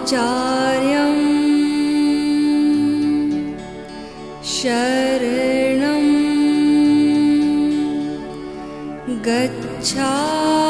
आचार्यम् गच्छा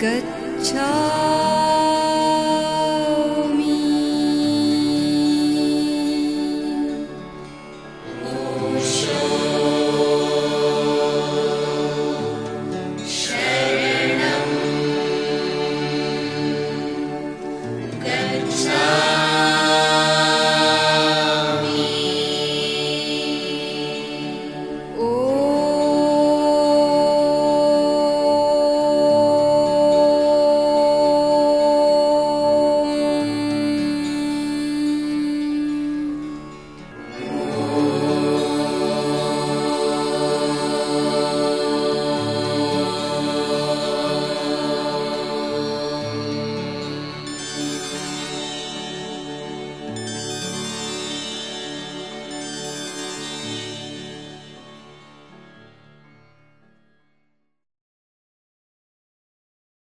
good child.